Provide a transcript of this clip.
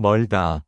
멀다.